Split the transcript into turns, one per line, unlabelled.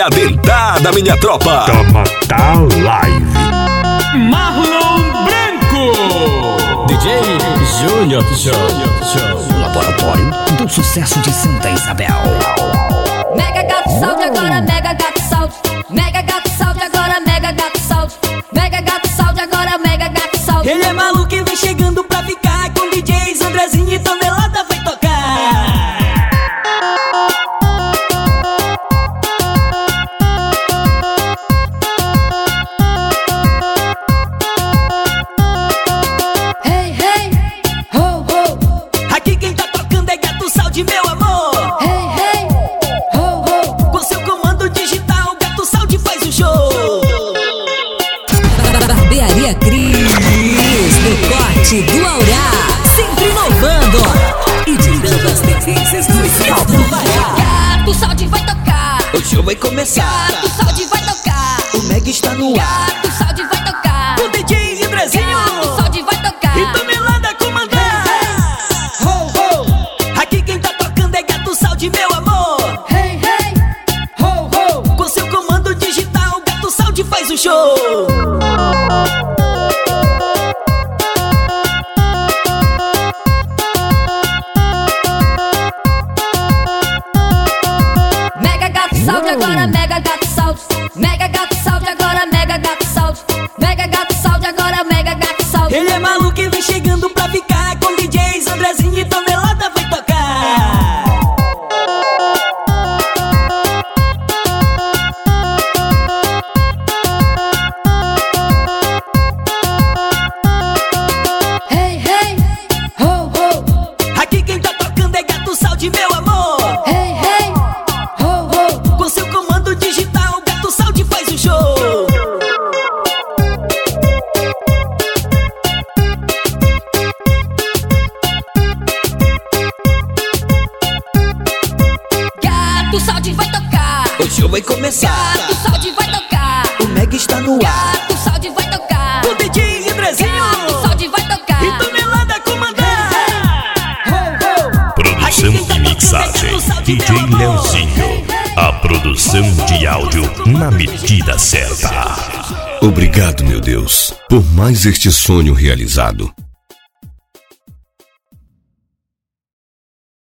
a dentada, minha tropa.
Toma tá live.
Marlon Branco.
DJ Júnior Show.
Laboratório do Sucesso de Santa Isabel.
Mega gato salve agora, mega gato salve. Mega
Barbearia Cris, no corte do Aurá, sempre inovando e ditando as tendências do estado do Pará.
Gato salde vai tocar.
O show vai começar.
Gato salde vai tocar.
O Mega está no ar.
Gato salde vai tocar.
O DJ Andrezinho.
Gato salde vai tocar.
E Tonelada comandar. Ho, ho. Aqui quem tá tocando é Gato Salde, meu amor.
Hey, hey, ho, ho.
Com seu comando digital, Gato Salde faz o show. O show vai começar.
Gato salde vai tocar.
O Mega está no ar.
Gato salde vai tocar.
O DJ Andrezinho.
Gato salde vai tocar.
E Tonelada comandar.
Produção e mixagem. DJ Leozinho. A produção de áudio na medida certa.
Obrigado, meu Deus, por mais este sonho realizado.